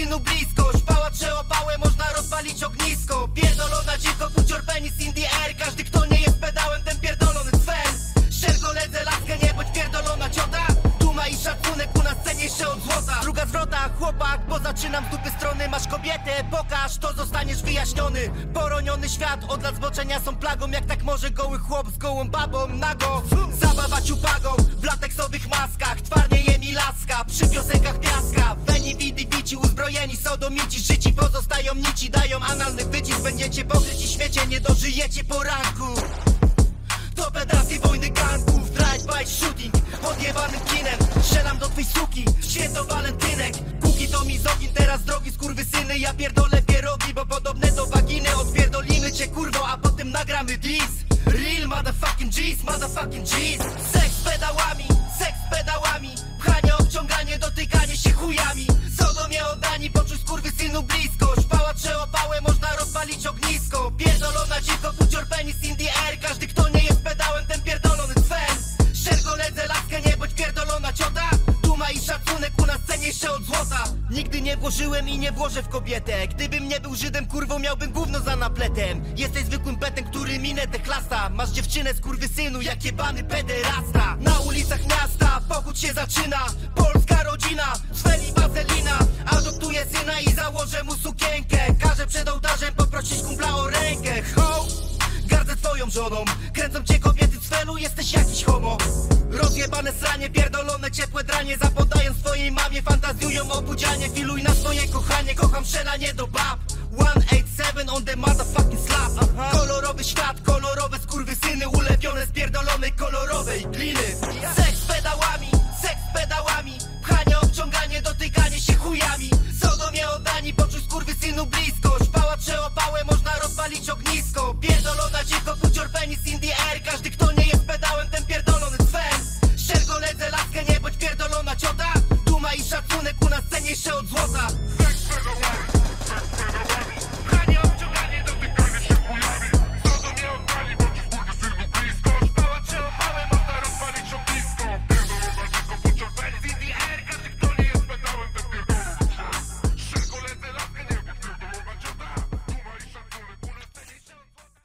skurwysynu bliskość Pałacze opałę, można rozpalić ognisko. Pierdolona dziwko, kucior penis in the air. Każdy kto nie jest pedałem, ten pierdolony cwer Szergo ledzę laskę, nie bądź pierdolona ciota. Tu ma i szacunek, u nas cenniejsze od złota. Druga zwrota, chłopak, bo zaczynam z dupy strony. Masz kobietę, pokaż, to zostaniesz wyjaśniony. Poroniony świat, od lat zboczenia są plagą. Jak tak może goły chłop z gołą babą nago? Zabawa ciupagą, w lateksowych maskach. Twarnie mi laska, przy piosenkach widy, uzbrojeni sodomici Życi pozostają nici, dają analny wycisk Będziecie pokryci świecie, nie dożyjecie poranku. To pedrastie wojny ganków Drive-by shooting Odjebanym kinem Strzelam do twej suki Święto walentynek. Kuki to mizogin Teraz drogi skurwysyny Ja pierdolę pierogi Bo podobne do waginy Odpierdolimy cię kurwo A potem nagramy dis Real motherfucking G's Motherfucking G's. Seks pedałami Seks pedałami Pchanie, obciąganie Dotykanie się chujami Ognisko Pierdolona dziwko Kucior penis in the air Każdy kto nie jest pedałem Ten pierdolony cwer Szergo ledzę laskę Nie bądź pierdolona ciota. Tu ma i szacunek U nas cenniejsze od złota. Nigdy nie włożyłem i nie włożę w kobietę. Gdybym nie był Żydem kurwą Miałbym gówno za napletem. Jesteś zwykłym petem Który minę te chlasta. Masz dziewczynę synu Jak jebany pederasta. Na ulicach miasta Pochód się zaczyna. Polska rodzina Sweli wazelina Adoptuję syna i założę mu sukienkę Żoną. Kręcą cię kobiety cwelu, jesteś jakiś homo. Rozjebane sranie, pierdolone ciepłe dranie. Zapodając twojej mamie, fantazjują o budzianie. Filuj na swoje kochanie, kocham strzelanie do bab. 187 on the motherfucking slap Szacunek u nas cenniejszy od złota.